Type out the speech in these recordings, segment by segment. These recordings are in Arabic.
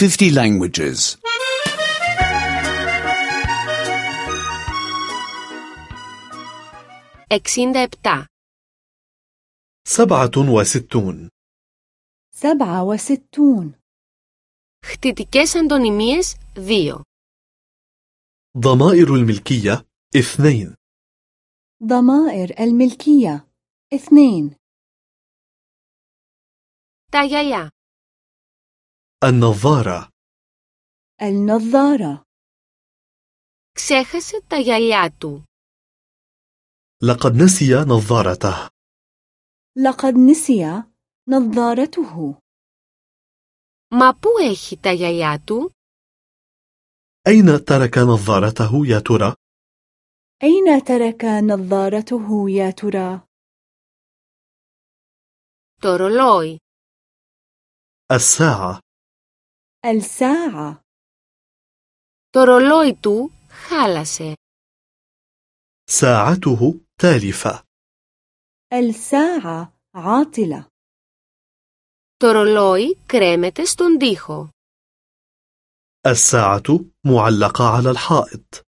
50 languages. 67. سبعة وستون سبعة وستون Χτιτικές αντωνυμίες 2. ضمائر الملكية اثنين ضمائر الملكية اثنين Τα γυαλιά. النظارة النظارة Ξέχασε τα γυαλιά του. لقد نسي نظارته لقد نسي نظارته Μα πού έχει τα γυαλιά του? أين ترك نظارته يا ترى؟ أين ترك نظارته يا ترى؟ Το ρολόι. الساعة الساعة Το ρολόι του χάλασε. ساعته تالفة الساعة عاطلة Το ρολόι κρέμεται στον τοίχο. الساعة معلقة على الحائط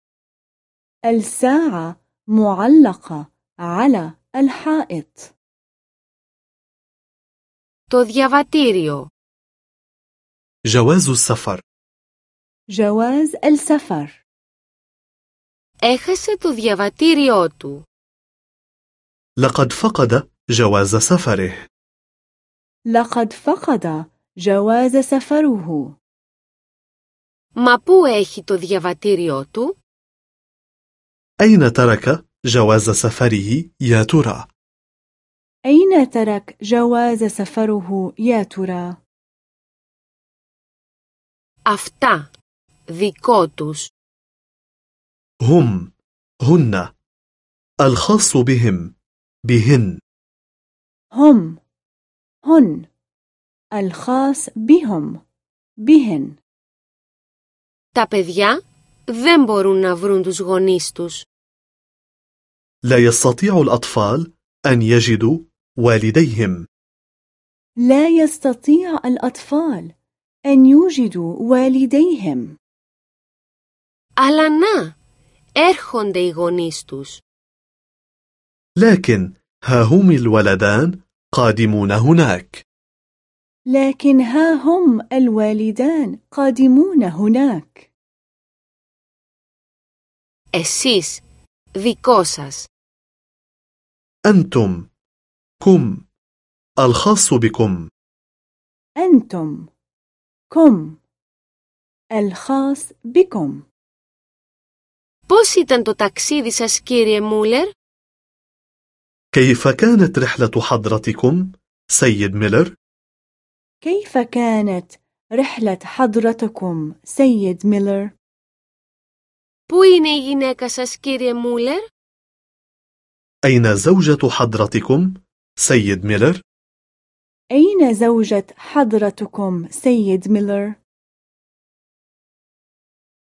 الساعة معلقة على الحائط Το διαβατήριο. جواز السفر جواز السفر Έχασε το διαβατήριό του. لقد فقد جواز سفره لقد فقد جواز سفره Μα πού έχει το διαβατήριό του? أين ترك جواز سفره يا ترى؟ أين ترك جواز سفره يا ترى؟ Αυτά. Δικό τους. هم هن الخاص بهم بهن هم هن الخاص بهم بهن Τα παιδιά δεν μπορούν να βρουν τους γονείς τους. لا يستطيع الأطفال أن يجدوا والديهم لا يستطيع الأطفال أن يوجدوا والديهم Αλλά να, έρχονται οι γονείς τους. لكن ها هم الولدان قادمون هناك لكن ها هم الوالدان قادمون هناك Εσείς, δικό σας. أنتم كم الخاص بكم أنتم كم الخاص بكم Πώς ήταν το ταξίδι σας κύριε Μούλερ? كيف كانت رحلة حضرتكم سيد ميلر؟ كيف كانت رحلة حضرتكم سيد ميلر؟ Πού είναι η γυναίκα σας κύριε Μούλερ? أين زوجة حضرتكم سيد ميلر؟ أين زوجة حضرتكم سيد ميلر؟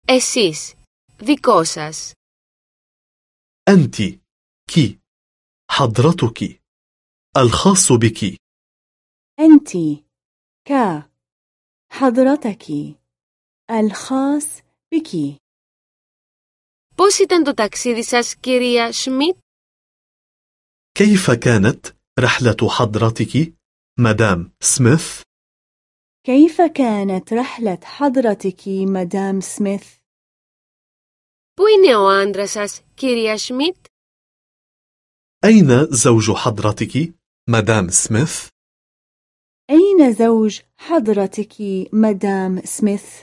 Εσείς, δικό σας. أنت كي حضرتك الخاص بك أنت ك حضرتك الخاص بك Πώς ήταν το ταξίδι σας κυρία Σμιτ? كيف كانت رحلة حضرتك مدام سميث؟ كيف كانت رحلة حضرتك مدام سميث؟ Πού είναι ο άντρας σας κυρία Σμιτ? أين زوج حضرتك مدام سميث؟ أين زوج حضرتك مدام سميث؟